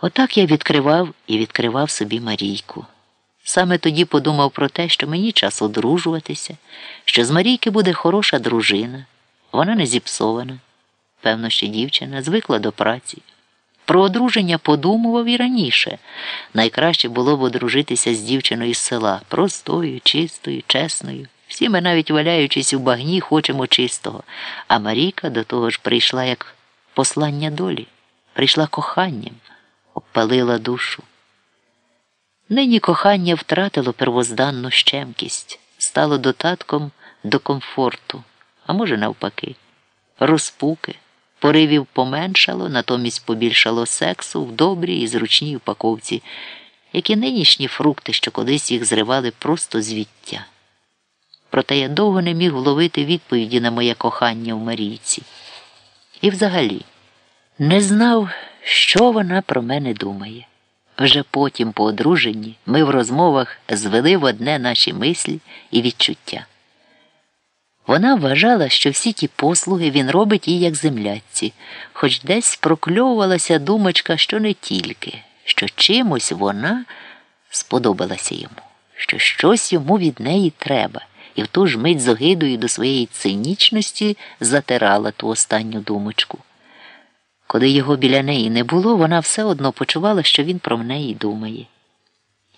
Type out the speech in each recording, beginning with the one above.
Отак я відкривав і відкривав собі Марійку. Саме тоді подумав про те, що мені час одружуватися, що з Марійки буде хороша дружина, вона не зіпсована. Певно, ще дівчина звикла до праці. Про одруження подумував і раніше. Найкраще було б одружитися з дівчиною з села, простою, чистою, чесною. Всі ми, навіть валяючись у багні, хочемо чистого. А Марійка до того ж прийшла як послання долі, прийшла коханням, обпалила душу. Нині кохання втратило первозданну щемкість, стало дотатком до комфорту, а може, навпаки, розпуки, поривів поменшало, натомість побільшало сексу в добрій і зручній упаковці, як і нинішні фрукти, що колись їх зривали просто звіття. Проте я довго не міг вловити відповіді на моє кохання в Марійці. І взагалі не знав, що вона про мене думає. Вже потім, по одруженні, ми в розмовах звели в одне наші мислі і відчуття. Вона вважала, що всі ті послуги він робить їй як земляці, хоч десь прокльовувалася думочка, що не тільки, що чимось вона сподобалася йому, що щось йому від неї треба, і в ту ж мить з огидою до своєї цинічності затирала ту останню думочку. Коли його біля неї не було, вона все одно почувала, що він про неї думає.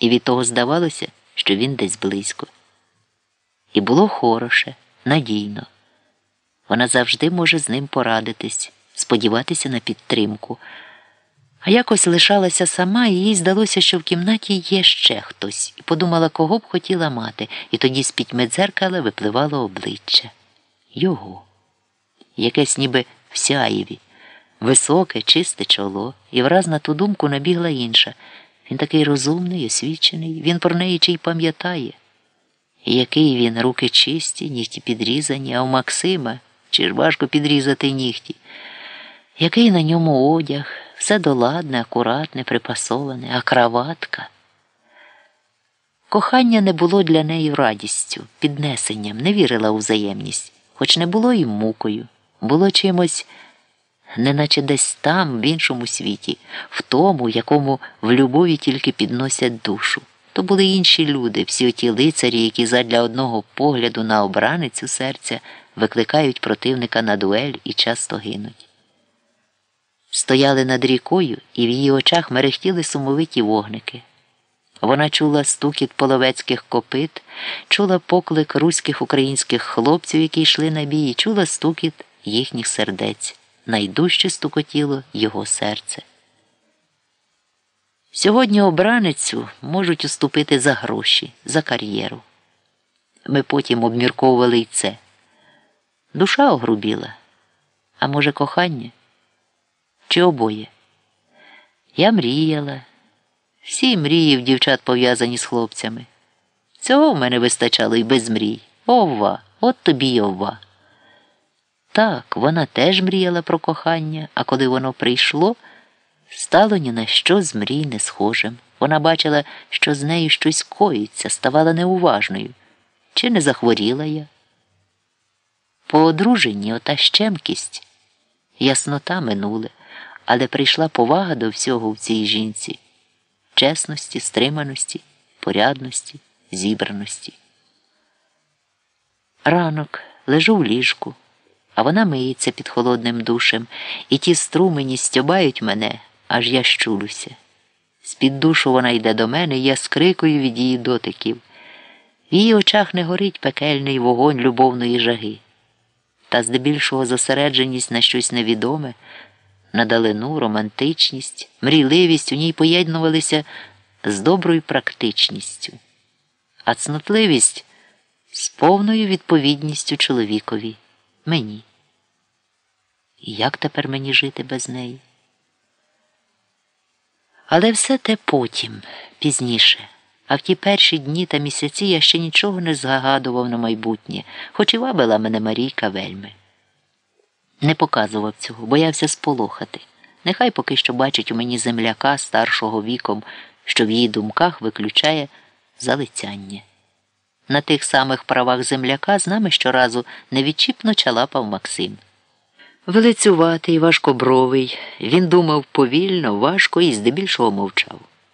І від того здавалося, що він десь близько. І було хороше, надійно. Вона завжди може з ним порадитись, сподіватися на підтримку. А якось лишалася сама, і їй здалося, що в кімнаті є ще хтось, і подумала, кого б хотіла мати, і тоді з пітьми дзеркала випливало обличчя його, якесь ніби в сяєві. Високе, чисте чоло, і враз на ту думку набігла інша. Він такий розумний, освічений, він про неї чи й пам'ятає. І який він, руки чисті, нігті підрізані, а у Максима чи ж важко підрізати нігті, який на ньому одяг, все доладне, акуратне, припасоване, а краватка. Кохання не було для неї радістю, піднесенням, не вірила у взаємність, хоч не було і мукою, було чимось неначе десь там, в іншому світі, в тому, якому в любові тільки підносять душу. То були інші люди, всі оті лицарі, які задля одного погляду на обраницю серця викликають противника на дуель і часто гинуть. Стояли над рікою, і в її очах мерехтіли сумовиті вогники. Вона чула стукіт половецьких копит, чула поклик руських українських хлопців, які йшли на бій, чула стукіт їхніх сердець найдужче стукотіло його серце. Сьогодні обраницю можуть уступити за гроші, за кар'єру. Ми потім обмірковували й це. Душа огрубіла, а може, кохання? Чи обоє? Я мріяла. Всі мрії в дівчат пов'язані з хлопцями. Цього в мене вистачало і без мрій. Ова, от тобі й ова. Так, вона теж мріяла про кохання, а коли воно прийшло, стало ні на що з мрій не схожим. Вона бачила, що з нею щось коїться, ставала неуважною. Чи не захворіла я? По одруженні ота щемкість, яснота минуле, але прийшла повага до всього в цій жінці чесності, стриманості, порядності, зібраності. Ранок лежу в ліжку а вона миється під холодним душем, і ті струмені стьобають мене, аж я щулюся. З-під душу вона йде до мене, і я скрикую від її дотиків. В її очах не горить пекельний вогонь любовної жаги, та здебільшого зосередженість на щось невідоме, на далину, романтичність, мрійливість у ній поєднувалися з доброю практичністю, а цнотливість з повною відповідністю чоловікові мені. І як тепер мені жити без неї? Але все те потім, пізніше, а в ті перші дні та місяці я ще нічого не згадував на майбутнє, хоч і вабила мене Марійка вельми. Не показував цього, боявся сполохати. Нехай поки що бачить у мені земляка старшого віком, що в її думках виключає залицяння. На тих самих правах земляка з нами щоразу невідчіпно чалапав Максим. Велицюватий, важкобровий, він думав повільно, важко і здебільшого мовчав.